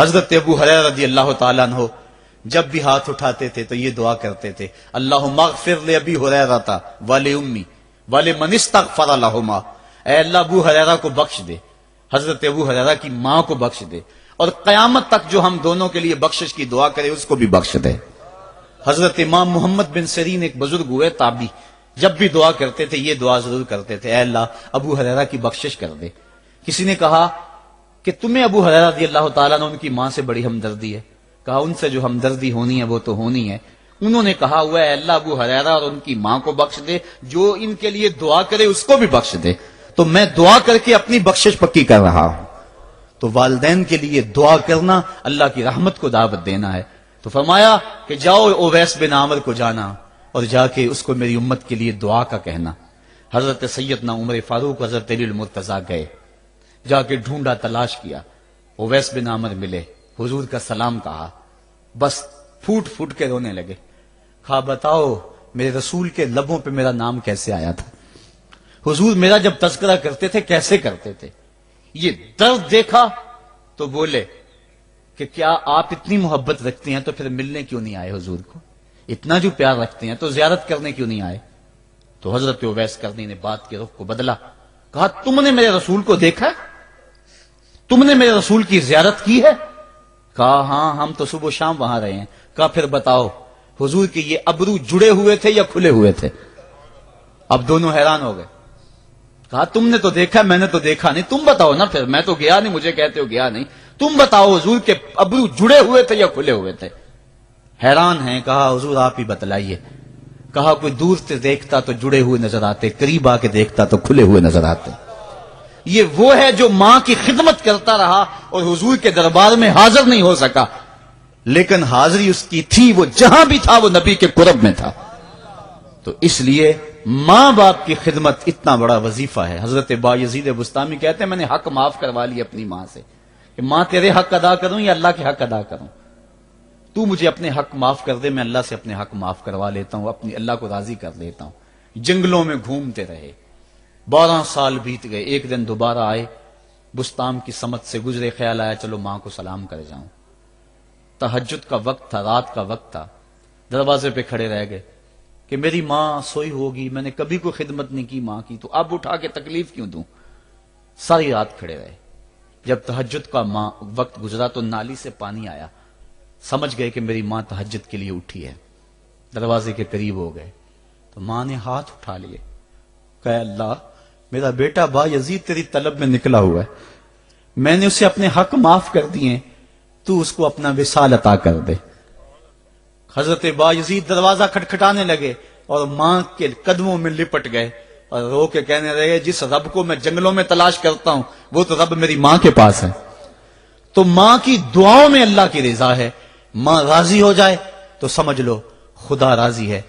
حضرت ابو حریر رضی اللہ تعالیٰ عنہ جب بھی ہاتھ اٹھاتے تھے تو یہ دعا کرتے تھے اللہ مغفر لے ابی حریرہ تا والے امی والے من لہما۔ اے اللہ، ابو حریرہ کو بخش دے، حضرت ابو حریرہ کی ماں کو بخش دے۔ اور قیامت تک جو ہم دونوں کے لیے بخشش کی دعا کرے، اس کو بھی بخش دے۔ حضرت امام محمد بن سرین ایک بزرگ ہوئے تابی جب بھی دعا کرتے تھے، یہ دعا ضرور کرتے تھے، اے اللہ، ابو حریرہ کی بخشش کر دے۔ کسی نے کہا کہ تمہیں ابو حریرہ رضی اللہ تعالیٰ نے ان کی ماں سے بڑی ہمدردی ہے۔ کہا، ان سے جو ہمدردی ہونی ہے، وہ تو ہونی ہے۔ انہوں نے کہا ہوا ہے اللہ، ابو حریرہ اور ان کی ماں کو بخش دے، جو ان کے لیے دعا کرے، اس کو بھی بخش دے۔ تو میں دعا کر کے اپنی بخشش پکی کر رہا ہوں۔ تو والدین کے لیے دعا کرنا اللہ کی رحمت کو دعوت دینا ہے۔ تو فرمایا کہ جاؤ اویس بن عامر کو جانا اور جا کے اس کو میری امت کے لیے دعا کا کہنا۔ حضرت سیدنا عمر فاروق، حضرت علی المرتضی گئے۔ جا کے ڈھونڈا تلاش کیا۔ اویس بن عامر ملے۔ حضور کا سلام کہا۔ بس پھوٹ پھوٹ کے رونے لگے۔ کہا بتاؤ میرے رسول کے لبوں پہ میرا نام کیسے آیا تھا؟ حضور میرا جب تذکرہ کرتے تھے، کیسے کرتے تھے؟ یہ درد دیکھا تو بولے کہ کیا آپ اتنی محبت رکھتے ہیں تو پھر ملنے کیوں نہیں آئے حضور کو؟ اتنا جو پیار رکھتے ہیں تو زیارت کرنے کیوں نہیں آئے؟ تو حضرت اویس کرنی نے بات کے رخ کو بدلا۔ کہا، تم نے میرے رسول کو دیکھا؟ تم نے میرے رسول کی زیارت کی ہے؟ کہا ہاں ہم تو صبح و شام وہاں رہے ہیں۔ کہا، پھر بتاؤ، حضور کے یہ ابرو جڑے ہوئے تھے یا کھلے ہوئے تھے؟ اب دونوں حیران ہو گئے۔ کہا، تم نے تو دیکھا، میں نے تو دیکھا نہیں۔ تم بتاؤ نا پھر، میں تو گیا نہیں، مجھے کہتے ہو گیا نہیں۔ تم بتاؤ حضور کے ابرو جڑے ہوئے تھے یا کھلے ہوئے تھے؟ حیران ہیں، کہا، حضور آپ ہی بتلائیے۔ کہا، کوئی دور سے دیکھتا تو جڑے ہوئے نظر آتے، قریب آ کے دیکھتا تو کھلے ہوئے نظر آتے۔ یہ وہ ہے جو ماں کی خدمت کرتا رہا اور حضور کے دربار میں حاضر نہیں ہو سکا۔ لیکن حاضری اس کی تھی، وہ جہاں بھی تھا، وہ نبی کے قرب میں تھا۔ تو اس لیے ماں باپ کی خدمت اتنا بڑا وظیفہ ہے۔ حضرت با یزید بستانی کہتے ہیں، میں نے حق معاف کروا لی اپنی ماں سے کہ ماں، تیرے حق ادا کروں یا اللہ کے حق ادا کروں؟ تو مجھے اپنے حق معاف کر دے، میں اللہ سے اپنے حق معاف کروا لیتا ہوں، اپنی اللہ کو راضی کر لیتا ہوں۔ جنگلوں میں گھومتے رہے۔ بارہ سال بیت گئے، ایک دن دوبارہ آئے، بستان کی سمت سے گزرے، خیال آیا، چلو ماں کو سلام کر جاؤں۔ تحجد کا وقت تھا، رات کا وقت تھا۔ دروازے پہ کھڑے رہ گئے کہ میری ماں سوئی ہوگی، میں نے کبھی کوئی خدمت نہیں کی ماں کی، تو اب اٹھا کے تکلیف کیوں دوں؟ ساری رات کھڑے رہے۔ جب تحجد کا ماں وقت گزرا تو نالی سے پانی آیا۔ سمجھ گئے کہ میری ماں تحجد کے لیے اٹھی ہے۔ دروازے کے قریب ہو گئے۔ تو ماں نے ہاتھ اٹھا لیے۔ کہ اللہ میرا بیٹا با یزید تیری طلب میں نکلا ہوا ہے۔ میں نے اسے اپنے حق معاف کر دیے۔ تو اس کو اپنا وصال عطا کر دے۔ حضرت با یزید دروازہ کھٹکھٹانے لگے اور ماں کے قدموں میں لپٹ گئے اور رو کے کہنے لگے، جس رب کو میں جنگلوں میں تلاش کرتا ہوں، وہ تو رب میری ماں کے پاس ہے۔ تو ماں کی دعاؤں میں اللہ کی رضا ہے۔ ماں راضی ہو جائے تو سمجھ لو، خدا راضی ہے۔